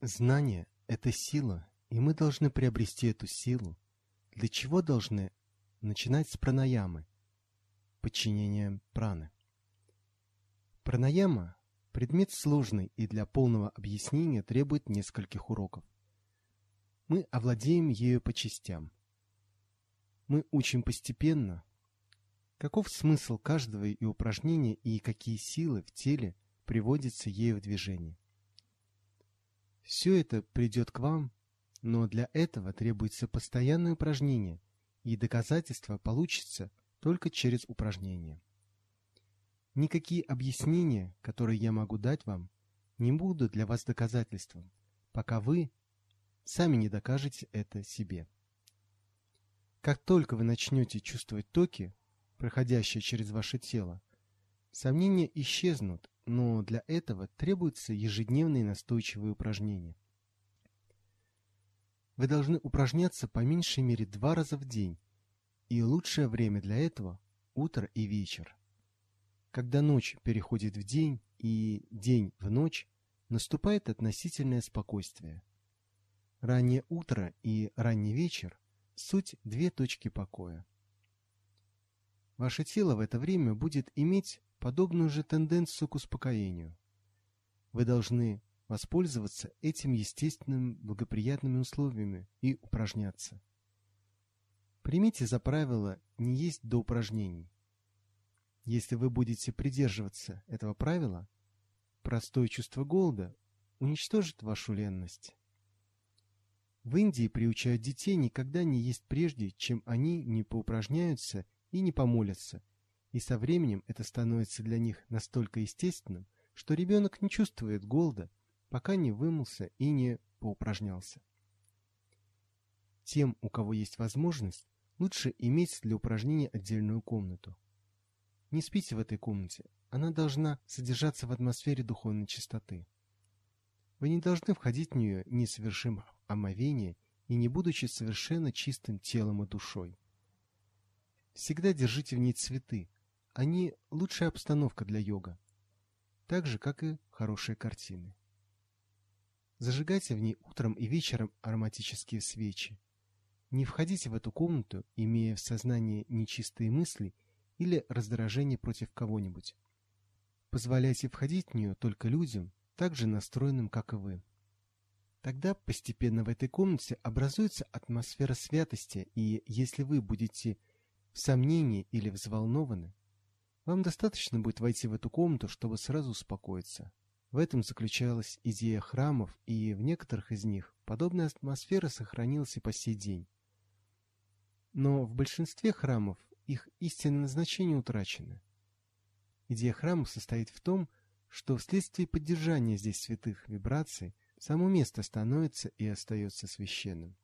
Знание – это сила, и мы должны приобрести эту силу. Для чего должны начинать с пранаямы, подчинения праны? Пранаяма – предмет сложный и для полного объяснения требует нескольких уроков. Мы овладеем ею по частям. Мы учим постепенно. Каков смысл каждого и упражнения и какие силы в теле приводятся ею в движение? Все это придет к вам, но для этого требуется постоянное упражнение, и доказательство получится только через упражнение. Никакие объяснения, которые я могу дать вам, не будут для вас доказательством, пока вы сами не докажете это себе. Как только вы начнете чувствовать токи, проходящие через ваше тело, сомнения исчезнут, но для этого требуются ежедневные настойчивые упражнения. Вы должны упражняться по меньшей мере два раза в день, и лучшее время для этого – утро и вечер. Когда ночь переходит в день и день в ночь, наступает относительное спокойствие. Раннее утро и ранний вечер – суть две точки покоя. Ваше тело в это время будет иметь подобную же тенденцию к успокоению. Вы должны воспользоваться этим естественным благоприятными условиями и упражняться. Примите за правило не есть до упражнений. Если вы будете придерживаться этого правила, простое чувство голода уничтожит вашу ленность. В Индии приучают детей никогда не есть прежде, чем они не поупражняются и не помолятся, и со временем это становится для них настолько естественным, что ребенок не чувствует голода, пока не вымылся и не поупражнялся. Тем, у кого есть возможность, лучше иметь для упражнения отдельную комнату. Не спите в этой комнате, она должна содержаться в атмосфере духовной чистоты. Вы не должны входить в нее, не совершив омовение и не будучи совершенно чистым телом и душой. Всегда держите в ней цветы, они лучшая обстановка для йога, так же, как и хорошие картины. Зажигайте в ней утром и вечером ароматические свечи. Не входите в эту комнату, имея в сознании нечистые мысли или раздражение против кого-нибудь. Позволяйте входить в нее только людям, так же настроенным, как и вы. Тогда постепенно в этой комнате образуется атмосфера святости, и если вы будете в сомнении или взволнованы, вам достаточно будет войти в эту комнату, чтобы сразу успокоиться. В этом заключалась идея храмов, и в некоторых из них подобная атмосфера сохранилась и по сей день. Но в большинстве храмов их истинное назначение утрачено. Идея храмов состоит в том, что вследствие поддержания здесь святых вибраций само место становится и остается священным.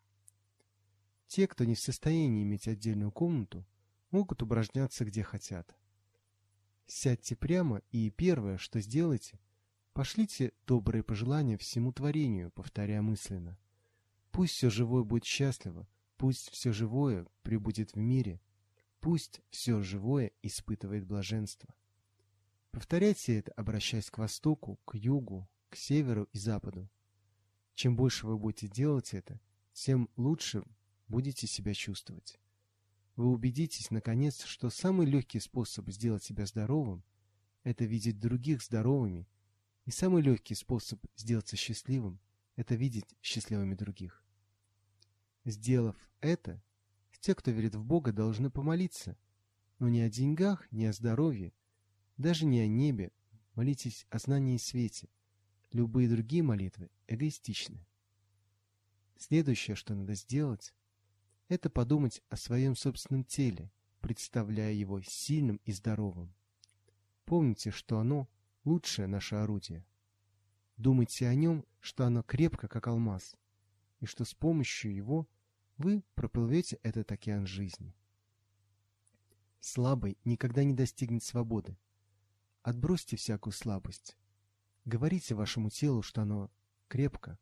Те, кто не в состоянии иметь отдельную комнату, могут упражняться где хотят. Сядьте прямо и первое, что сделайте, пошлите добрые пожелания всему творению, повторяя мысленно. Пусть все живое будет счастливо, пусть все живое пребудет в мире, пусть все живое испытывает блаженство. Повторяйте это, обращаясь к востоку, к югу, к северу и западу. Чем больше вы будете делать это, тем лучше будете себя чувствовать. Вы убедитесь, наконец, что самый легкий способ сделать себя здоровым – это видеть других здоровыми, и самый легкий способ сделаться счастливым – это видеть счастливыми других. Сделав это, те, кто верит в Бога, должны помолиться, но не о деньгах, не о здоровье, даже не о небе, молитесь о знании и свете. Любые другие молитвы эгоистичны. Следующее, что надо сделать, это подумать о своем собственном теле, представляя его сильным и здоровым. Помните, что оно – лучшее наше орудие. Думайте о нем, что оно крепко, как алмаз, и что с помощью его вы проплывете этот океан жизни. Слабый никогда не достигнет свободы, Отбросьте всякую слабость. Говорите вашему телу, что оно крепко.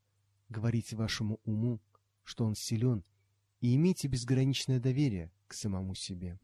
Говорите вашему уму, что он силен. И имейте безграничное доверие к самому себе.